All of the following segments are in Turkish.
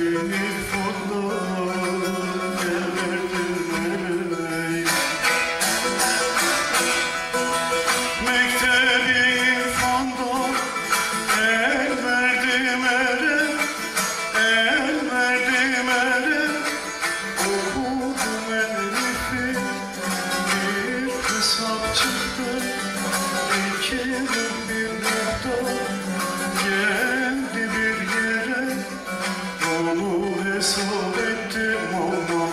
senin kutlu onu hesap ettim ama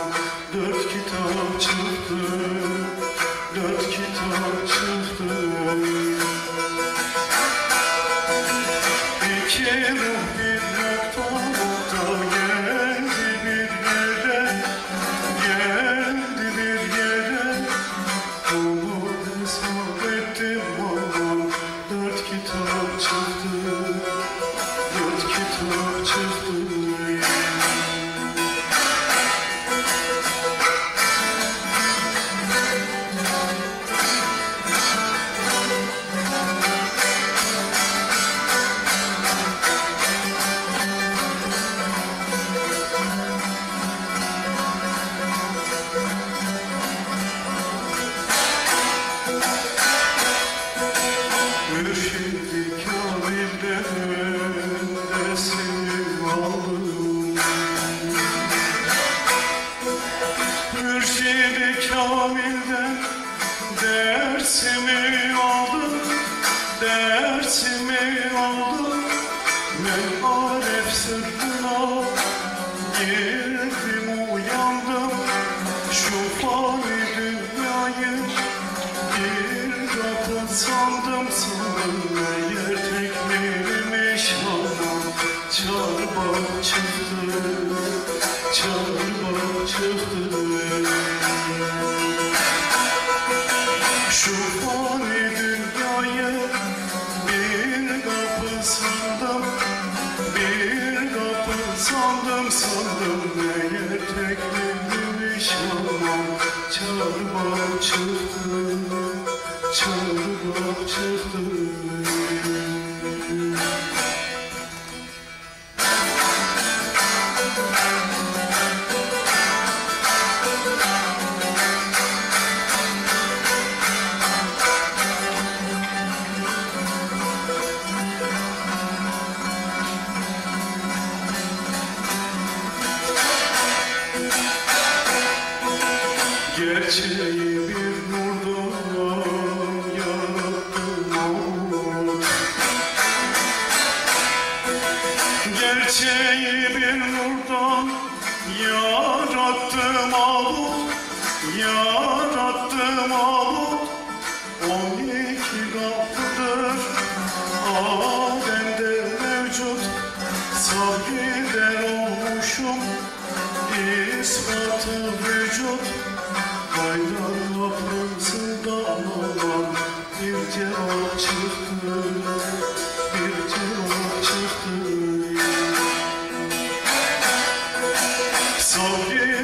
Dört kitap çıktı Dört kitap çıktı. Bir nokta Mürşid-i dersimi aldım Dersimi aldım Ben aref sırtına girdim uyandım. Şu fani dünyayı bir kapı sandım. Sandım Meğer çıktı Çarpık çıktı Şu fani bir kapı sandım Bir kapı sandım sandım Meğer tekmeliymiş ama Çarpık çıktı Çarpık çıktı Gerçeği bir nurdan yarattım onu Gerçeği bir nurdan yarattım alu Yarattım alu On iki kapıdır Adem'de mevcut Sabreder 老天。